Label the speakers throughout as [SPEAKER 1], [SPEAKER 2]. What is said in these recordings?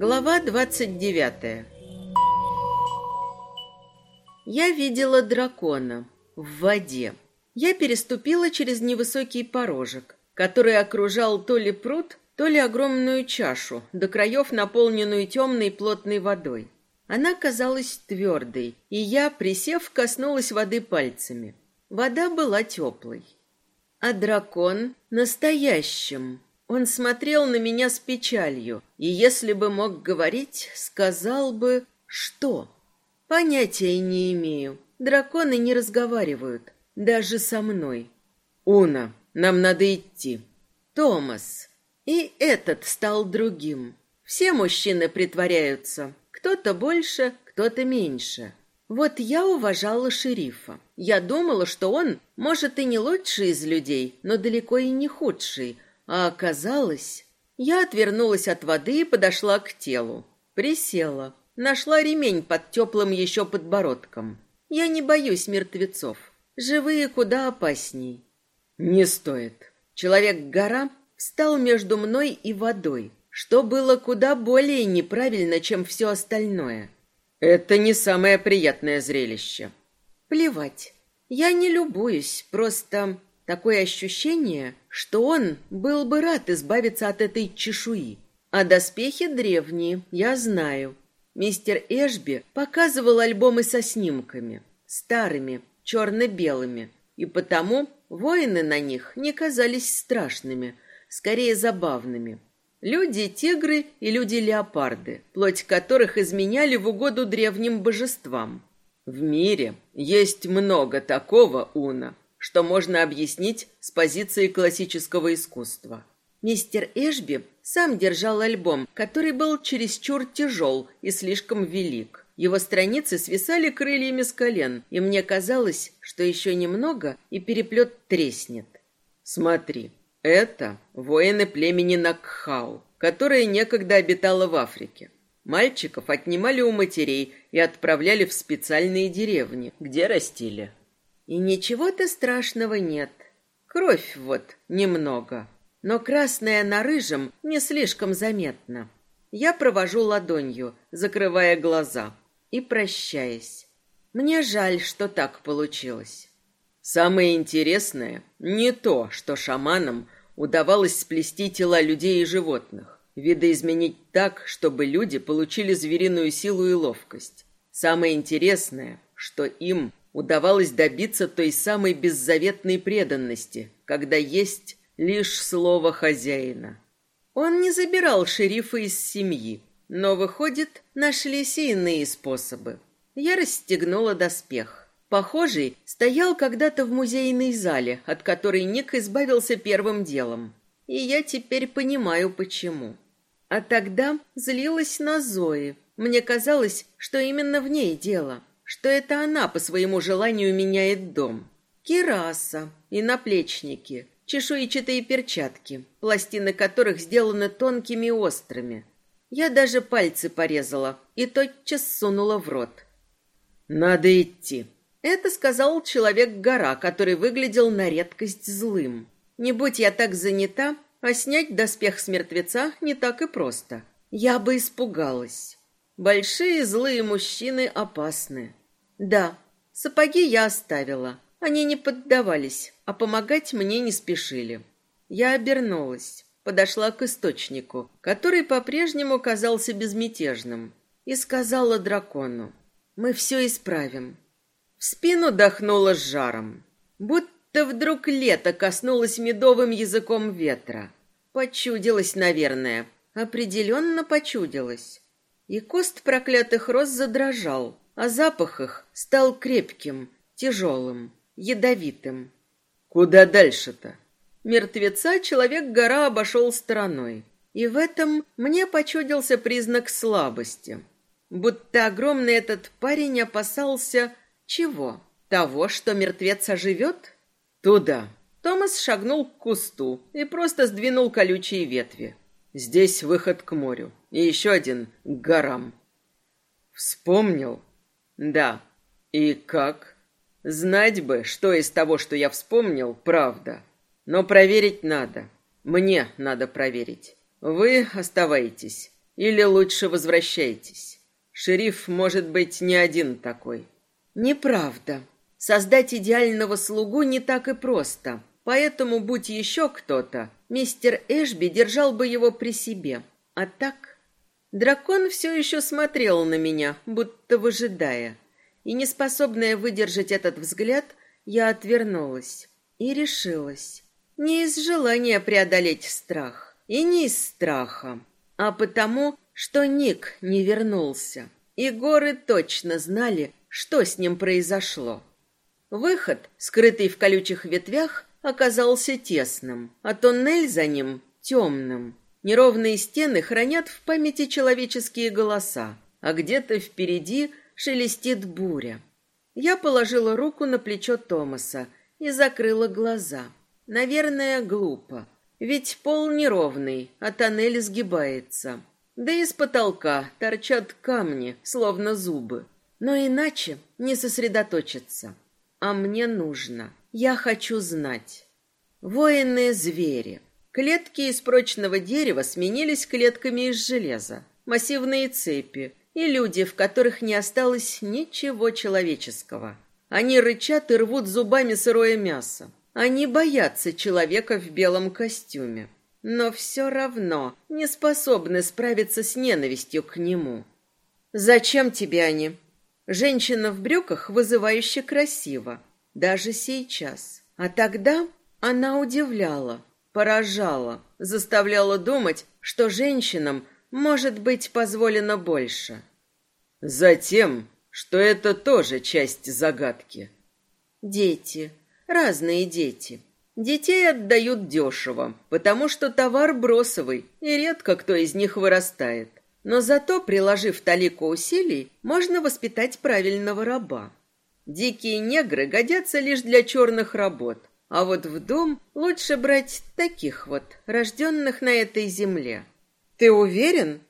[SPEAKER 1] Глава двадцать девятая Я видела дракона в воде. Я переступила через невысокий порожек, который окружал то ли пруд, то ли огромную чашу, до краев наполненную темной плотной водой. Она казалась твердой, и я, присев, коснулась воды пальцами. Вода была теплой. А дракон настоящим. Он смотрел на меня с печалью, и если бы мог говорить, сказал бы «что?». Понятия не имею. Драконы не разговаривают, даже со мной.
[SPEAKER 2] «Уна, нам надо идти».
[SPEAKER 1] «Томас». И этот стал другим. Все мужчины притворяются. Кто-то больше, кто-то меньше. Вот я уважала шерифа. Я думала, что он, может, и не лучший из людей, но далеко и не худший. А оказалось... Я отвернулась от воды и подошла к телу. Присела. Нашла ремень под теплым еще подбородком. Я не боюсь мертвецов. Живые куда опасней.
[SPEAKER 2] Не стоит.
[SPEAKER 1] Человек-гора встал между мной и водой, что было куда более неправильно, чем все остальное.
[SPEAKER 2] Это не самое приятное зрелище.
[SPEAKER 1] Плевать. Я не любуюсь, просто такое ощущение, что он был бы рад избавиться от этой чешуи. А доспехи древние, я знаю. Мистер Эшби показывал альбомы со снимками, старыми, черно-белыми, и потому воины на них не казались страшными, скорее забавными. Люди-тигры и люди-леопарды, плоть которых изменяли в угоду древним божествам.
[SPEAKER 2] В мире есть много такого, Уна, что можно объяснить с позиции классического искусства.
[SPEAKER 1] Мистер Эшби сам держал альбом, который был чересчур тяжел и слишком велик. Его страницы свисали крыльями с колен, и мне казалось, что еще немного, и переплет треснет.
[SPEAKER 2] Смотри, это воины племени Накхау, которое некогда обитало в Африке. Мальчиков отнимали у матерей и отправляли в специальные деревни, где растили.
[SPEAKER 1] И ничего-то страшного нет. Кровь вот немного, но красная на рыжем не слишком заметна. Я провожу ладонью, закрывая глаза и прощаясь. Мне жаль, что так получилось.
[SPEAKER 2] Самое интересное не то, что шаманам удавалось сплести тела людей и животных, видоизменить так, чтобы люди получили звериную силу и ловкость. Самое интересное, что им удавалось добиться той самой беззаветной преданности, когда есть лишь слово хозяина.
[SPEAKER 1] Он не забирал шерифа из семьи, но, выходит, нашлись и иные способы. Я расстегнула доспех. Похожий стоял когда-то в музейной зале, от которой Ник избавился первым делом. И я теперь понимаю, почему. А тогда злилась на Зои. Мне казалось, что именно в ней дело, что это она по своему желанию меняет дом. Кираса и наплечники, чешуйчатые перчатки, пластины которых сделаны тонкими и острыми. Я даже пальцы порезала и тотчас сунула в рот.
[SPEAKER 2] «Надо идти»,
[SPEAKER 1] это сказал человек-гора, который выглядел на редкость злым. Не будь я так занята, а снять доспех с мертвеца не так и просто. Я бы испугалась. Большие злые мужчины опасны. Да, сапоги я оставила. Они не поддавались, а помогать мне не спешили. Я обернулась, подошла к источнику, который по-прежнему казался безмятежным, и сказала дракону, «Мы все исправим. В спину дохнуло жаром. Будто вдруг лето коснулось медовым языком ветра. Почудилось, наверное. Определенно почудилось. И куст проклятых роз задрожал, а запах их стал крепким, тяжелым, ядовитым.
[SPEAKER 2] «Куда дальше-то?»
[SPEAKER 1] Мертвеца человек-гора обошел стороной. И в этом мне почудился признак слабости. Будто огромный этот парень опасался чего? Того, что мертвец оживет?
[SPEAKER 2] Туда.
[SPEAKER 1] Томас шагнул к кусту и просто сдвинул колючие ветви.
[SPEAKER 2] Здесь выход к морю. И еще один к горам. Вспомнил? Да. И как? Знать бы, что из того, что я вспомнил, правда. Но проверить надо. Мне надо проверить. Вы оставайтесь. или лучше возвращайтесь. Шериф может быть не один такой.
[SPEAKER 1] Неправда. Создать идеального слугу не так и просто. Поэтому, будь еще кто-то, мистер Эшби держал бы его при себе. А так... Дракон все еще смотрел на меня, будто выжидая. И, неспособная выдержать этот взгляд, я отвернулась и решилась. Не из желания преодолеть страх, и не из страха, а потому, что Ник не вернулся. И горы точно знали, что с ним произошло. Выход, скрытый в колючих ветвях, оказался тесным, а тоннель за ним темным. Неровные стены хранят в памяти человеческие голоса, а где-то впереди шелестит буря. Я положила руку на плечо Томаса и закрыла глаза. Наверное, глупо, ведь пол неровный, а тоннель сгибается. Да и с потолка торчат камни, словно зубы. Но иначе не сосредоточиться. А мне нужно. Я хочу знать. Воины-звери. Клетки из прочного дерева сменились клетками из железа. Массивные цепи. И люди, в которых не осталось ничего человеческого. Они рычат и рвут зубами сырое мясо. Они боятся человека в белом костюме. Но все равно не способны справиться с ненавистью к нему. «Зачем тебе они?» Женщина в брюках вызывающе красива, даже сейчас. А тогда она удивляла, поражала, заставляла думать, что женщинам может быть позволено больше.
[SPEAKER 2] Затем, что это тоже часть загадки.
[SPEAKER 1] Дети, разные дети. Детей отдают дешево, потому что товар бросовый, и редко кто из них вырастает. Но зато, приложив талику усилий, можно воспитать правильного раба. Дикие негры годятся лишь для черных работ, а вот в дом лучше брать таких вот, рожденных на этой земле. Ты уверен?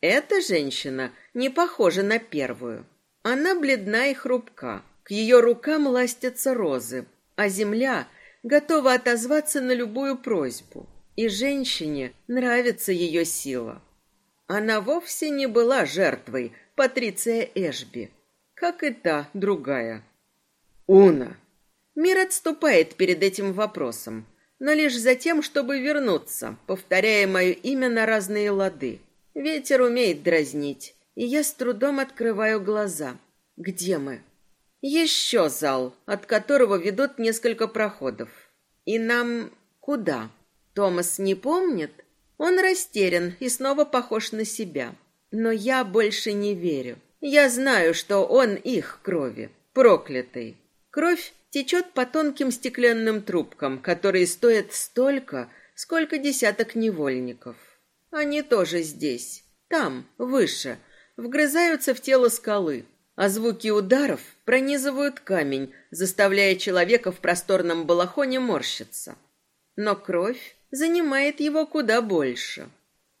[SPEAKER 1] Эта женщина не похожа на первую. Она бледна и хрупка. К ее рукам ластятся розы, а земля готова отозваться на любую просьбу. И женщине нравится ее сила. Она вовсе не была жертвой Патриция Эшби, как и та другая.
[SPEAKER 2] Уна.
[SPEAKER 1] Мир отступает перед этим вопросом, но лишь за тем, чтобы вернуться, повторяя мое имя на разные лады. Ветер умеет дразнить, и я с трудом открываю глаза. Где мы? Еще зал, от которого ведут несколько проходов. И нам куда? Томас не помнит? Он растерян и снова похож на себя. Но я больше не верю. Я знаю, что он их крови, проклятый. Кровь течет по тонким стеклянным трубкам, которые стоят столько, сколько десяток невольников. Они тоже здесь, там, выше, вгрызаются в тело скалы, а звуки ударов пронизывают камень, заставляя человека в просторном балахоне морщиться. Но кровь занимает его куда больше.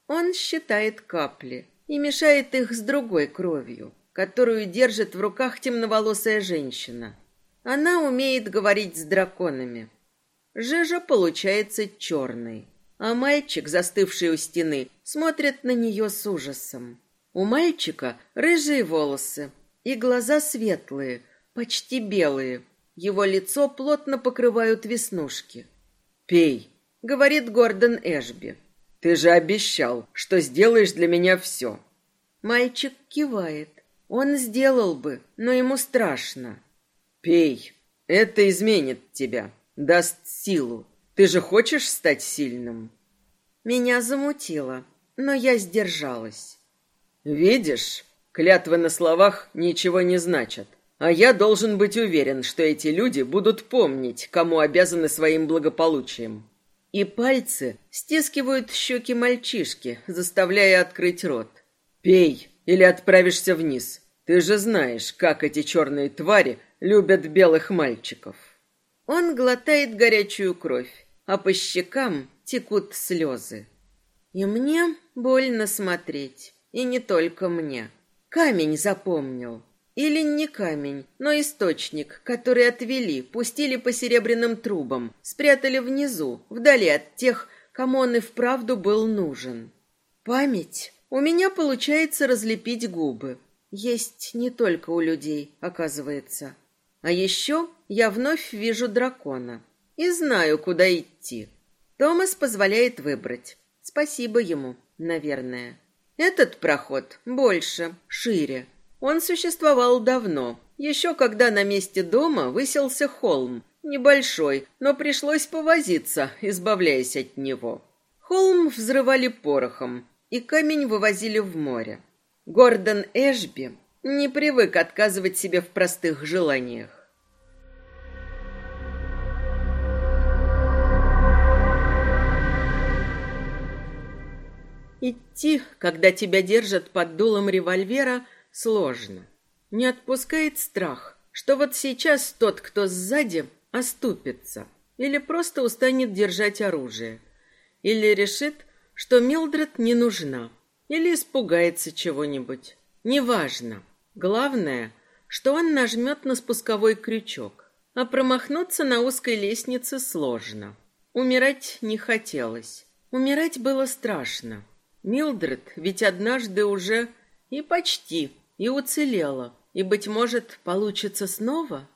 [SPEAKER 1] Он считает капли и мешает их с другой кровью, которую держит в руках темноволосая женщина. Она умеет говорить с драконами. Жижа получается черной, а мальчик, застывший у стены, смотрит на нее с ужасом. У мальчика рыжие волосы и глаза светлые, почти белые. Его лицо плотно покрывают веснушки.
[SPEAKER 2] «Пей», —
[SPEAKER 1] говорит Гордон Эшби.
[SPEAKER 2] «Ты же обещал, что сделаешь для меня все».
[SPEAKER 1] Мальчик кивает. Он сделал бы, но ему страшно.
[SPEAKER 2] «Пей. Это изменит тебя, даст силу. Ты же хочешь стать сильным?»
[SPEAKER 1] Меня замутило, но я сдержалась.
[SPEAKER 2] «Видишь, клятвы на словах ничего не значат. А я должен быть уверен, что эти люди будут помнить, кому обязаны своим благополучием
[SPEAKER 1] и пальцы стискивают щеки мальчишки, заставляя открыть рот.
[SPEAKER 2] «Пей, или отправишься вниз. Ты же знаешь, как эти черные твари любят белых мальчиков».
[SPEAKER 1] Он глотает горячую кровь, а по щекам текут слезы. И мне больно смотреть, и не только мне. Камень запомнил. Или не камень, но источник, который отвели, пустили по серебряным трубам, спрятали внизу, вдали от тех, кому он и вправду был нужен. Память У меня получается разлепить губы. Есть не только у людей, оказывается. А еще я вновь вижу дракона и знаю, куда идти. Томас позволяет выбрать. Спасибо ему, наверное. Этот проход больше, шире. Он существовал давно, еще когда на месте дома выселся холм, небольшой, но пришлось повозиться, избавляясь от него. Холм взрывали порохом, и камень вывозили в море. Гордон Эшби не привык отказывать себе в простых желаниях. Идти, когда тебя держат под дулом револьвера, сложно. Не отпускает страх, что вот сейчас тот, кто сзади, оступится или просто устанет держать оружие, или решит, что Милдред не нужна, или испугается чего-нибудь. Неважно. Главное, что он нажмет на спусковой крючок, а промахнуться на узкой лестнице сложно. Умирать не хотелось. Умирать было страшно. Милдред ведь однажды уже и почти, и уцелела, и, быть может, получится снова.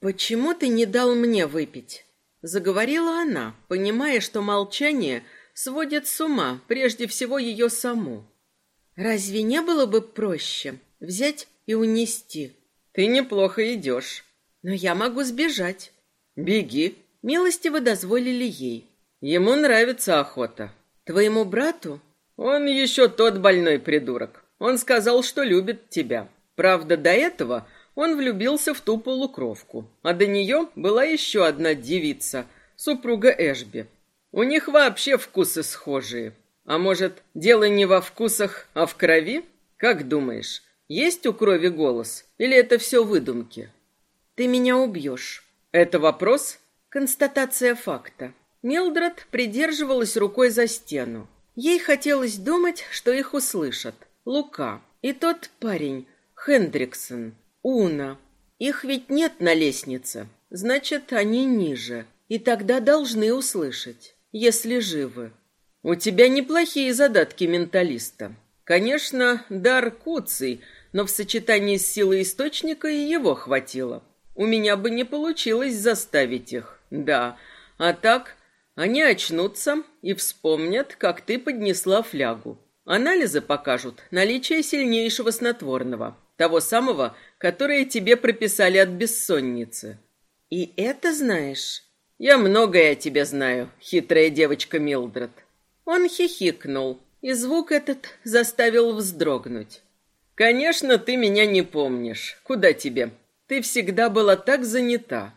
[SPEAKER 1] «Почему ты не дал мне выпить?» Заговорила она, понимая, что молчание сводит с ума прежде всего ее саму. «Разве не было бы проще взять и унести?» «Ты неплохо идешь». «Но я могу сбежать». «Беги». Милостиво дозволили ей. «Ему нравится охота». «Твоему брату?» Он еще тот больной придурок. Он сказал, что любит тебя. Правда, до этого он влюбился в ту полукровку, а до нее была еще одна девица, супруга Эшби. У них вообще вкусы схожие. А может, дело не во вкусах, а в крови? Как думаешь, есть у крови голос или это все выдумки? Ты меня убьешь. Это вопрос? Констатация факта. Милдред придерживалась рукой за стену. Ей хотелось думать, что их услышат. Лука и тот парень, Хендриксон, Уна. Их ведь нет на лестнице. Значит, они ниже. И тогда должны услышать, если живы. У тебя неплохие задатки менталиста. Конечно, дар куцый, но в сочетании с силой источника и его хватило. У меня бы не получилось заставить их. Да, а так они очнутся и вспомнят, как ты поднесла флягу. Анализы покажут наличие сильнейшего снотворного, того самого, которое тебе прописали от бессонницы. И это знаешь? Я многое о тебе знаю, хитрая девочка Милдред. Он хихикнул, и звук этот заставил вздрогнуть. Конечно, ты меня не помнишь. Куда тебе? Ты всегда была так занята.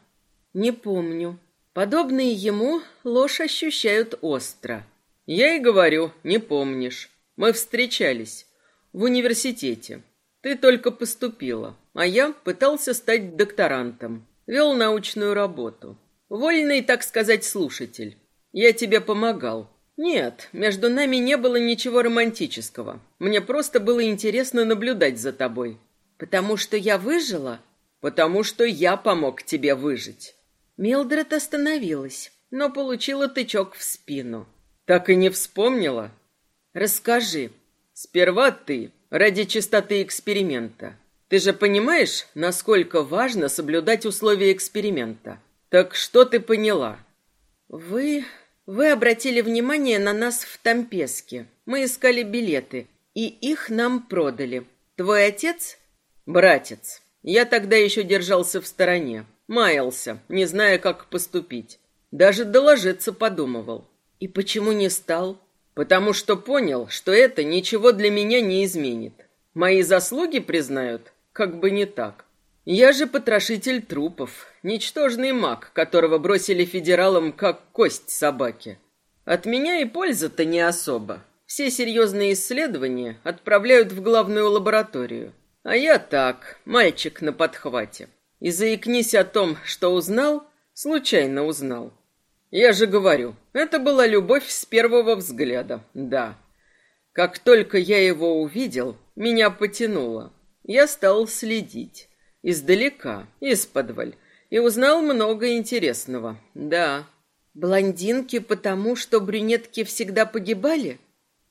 [SPEAKER 1] Не помню. Подобные ему ложь ощущают остро. Я и говорю, не помнишь. Мы встречались в университете. Ты только поступила, а я пытался стать докторантом. Вел научную работу. Вольный, так сказать, слушатель. Я тебе помогал. Нет, между нами не было ничего романтического. Мне просто было интересно наблюдать за тобой. Потому что я выжила? Потому что я помог тебе выжить. Милдред остановилась, но получила тычок в спину. Так и не вспомнила? Расскажи. Сперва ты, ради чистоты эксперимента. Ты же понимаешь, насколько важно соблюдать условия эксперимента? Так что ты поняла? Вы... Вы обратили внимание на нас в Тампеске. Мы искали билеты, и их нам продали. Твой отец? Братец. Я тогда еще держался в стороне. Маялся, не зная, как поступить. Даже доложиться подумывал. И почему не стал? Потому что понял, что это ничего для меня не изменит. Мои заслуги признают, как бы не так. Я же потрошитель трупов, ничтожный маг, которого бросили федералам как кость собаки. От меня и польза-то не особо. Все серьезные исследования отправляют в главную лабораторию. А я так, мальчик на подхвате. И заикнись о том, что узнал, случайно узнал. Я же говорю, это была любовь с первого взгляда, да. Как только я его увидел, меня потянуло. Я стал следить. Издалека, исподволь. И узнал много интересного, да. Блондинки потому, что брюнетки всегда погибали?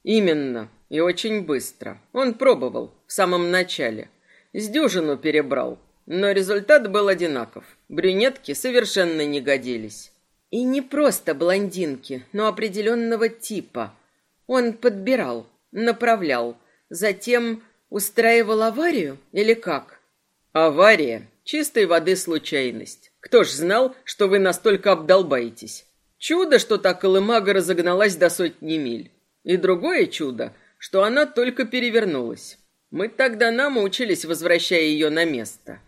[SPEAKER 1] Именно.
[SPEAKER 2] И очень быстро. Он пробовал в самом начале. С дюжину перебрал. Но результат был одинаков. Брюнетки совершенно не годились.
[SPEAKER 1] И не просто блондинки, но определенного типа. Он подбирал, направлял, затем устраивал аварию или как?
[SPEAKER 2] Авария — чистой воды случайность. Кто ж знал, что вы настолько обдолбаетесь? Чудо, что та колымага разогналась до сотни миль. И другое чудо, что она только перевернулась. Мы тогда намучились, возвращая ее на место.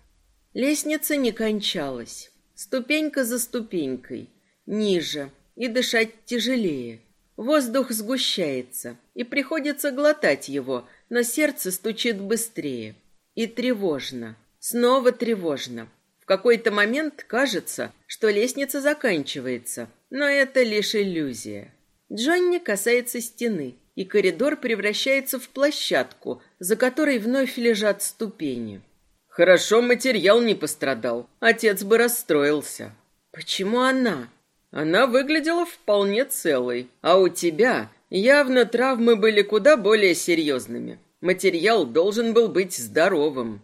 [SPEAKER 1] Лестница не кончалась. Ступенька за ступенькой. Ниже. И дышать тяжелее. Воздух сгущается, и приходится глотать его, но сердце стучит быстрее. И тревожно. Снова тревожно. В какой-то момент кажется, что лестница заканчивается, но это лишь иллюзия. Джонни касается стены, и коридор превращается в площадку, за которой вновь лежат ступени.
[SPEAKER 2] Хорошо, материал не пострадал. Отец бы расстроился.
[SPEAKER 1] Почему она?
[SPEAKER 2] Она выглядела вполне целой, а у тебя явно травмы были куда более серьезными. Материал должен был быть здоровым.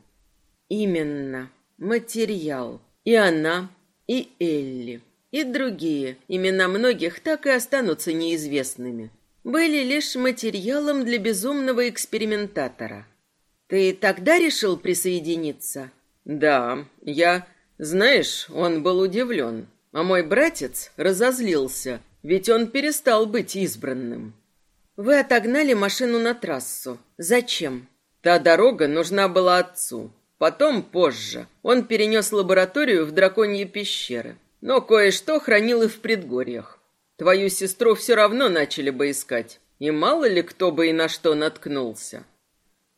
[SPEAKER 1] Именно материал. И она, и Элли, и другие, имена многих так и останутся неизвестными. Были лишь материалом для безумного экспериментатора. Ты тогда решил присоединиться?
[SPEAKER 2] Да, я... Знаешь, он был удивлен. А мой братец разозлился, ведь он перестал быть избранным.
[SPEAKER 1] Вы отогнали машину на трассу. Зачем?
[SPEAKER 2] Та дорога нужна была отцу. Потом, позже, он перенес лабораторию в драконьи пещеры, но кое-что хранил и в предгорьях. Твою сестру все равно начали бы искать, и мало ли кто бы и на что наткнулся.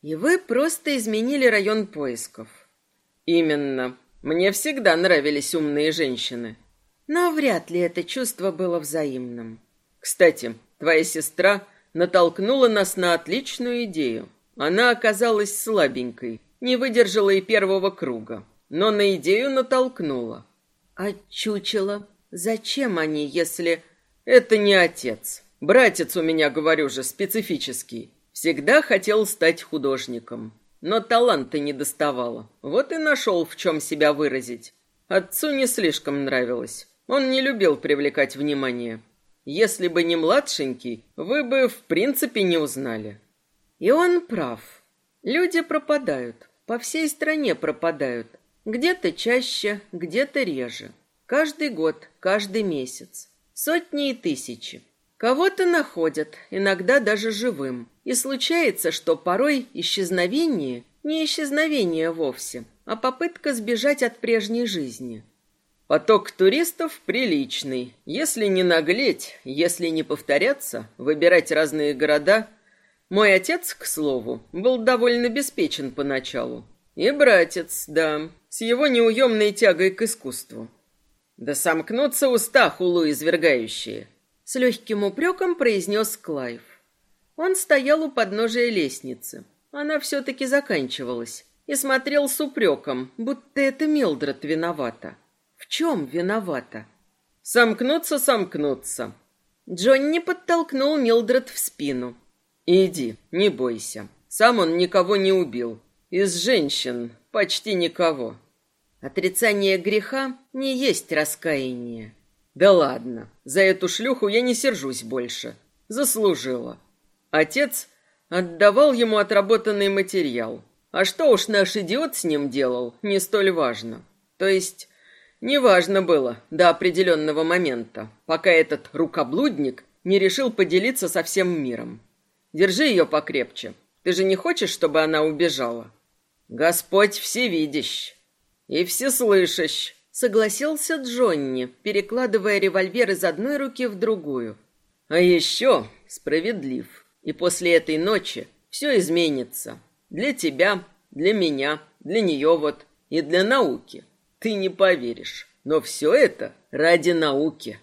[SPEAKER 1] И вы просто изменили район поисков.
[SPEAKER 2] Именно. Мне всегда нравились умные женщины.
[SPEAKER 1] Но вряд ли это чувство было взаимным.
[SPEAKER 2] Кстати, твоя сестра натолкнула нас на отличную идею. Она оказалась слабенькой, не выдержала и первого круга, но на идею натолкнула.
[SPEAKER 1] А чучело? Зачем они, если...
[SPEAKER 2] Это не отец. Братец у меня, говорю же, специфический. Всегда хотел стать художником. Но таланта не доставало. Вот и нашел, в чем себя выразить. Отцу не слишком нравилось. Он не любил привлекать внимание. Если бы не младшенький, вы бы в принципе не узнали.
[SPEAKER 1] И он прав. Люди пропадают, по всей стране пропадают. Где-то чаще, где-то реже. Каждый год, каждый месяц. Сотни и тысячи. Кого-то находят, иногда даже живым. И случается, что порой исчезновение не исчезновение вовсе, а попытка сбежать от прежней жизни.
[SPEAKER 2] Поток туристов приличный. Если не наглеть, если не повторяться, выбирать разные города, мой отец, к слову, был довольно обеспечен поначалу. И братец, да, с его неуемной тягой к искусству. Да сомкнутся уста хулу извергающие.
[SPEAKER 1] С легким упреком произнес Клайв. Он стоял у подножия лестницы. Она все-таки заканчивалась. И смотрел с упреком, будто это Милдред виновата. В чем виновата?
[SPEAKER 2] Сомкнуться, сомкнуться.
[SPEAKER 1] Джонни подтолкнул Милдред в спину.
[SPEAKER 2] Иди, не бойся. Сам он никого не убил. Из женщин почти никого.
[SPEAKER 1] Отрицание греха не есть раскаяние.
[SPEAKER 2] Да ладно, за эту шлюху я не сержусь больше. Заслужила. Отец отдавал ему отработанный материал. А что уж наш идиот с ним делал, не столь важно. То есть, не важно было до определенного момента, пока этот рукоблудник не решил поделиться со всем миром. Держи ее покрепче. Ты же не хочешь, чтобы она убежала? Господь всевидящ и всеслышащ,
[SPEAKER 1] согласился Джонни, перекладывая револьвер из одной руки в другую.
[SPEAKER 2] А еще справедлив. И после этой ночи все изменится. Для тебя, для меня, для нее вот и для науки. Ты не поверишь, но все это ради науки.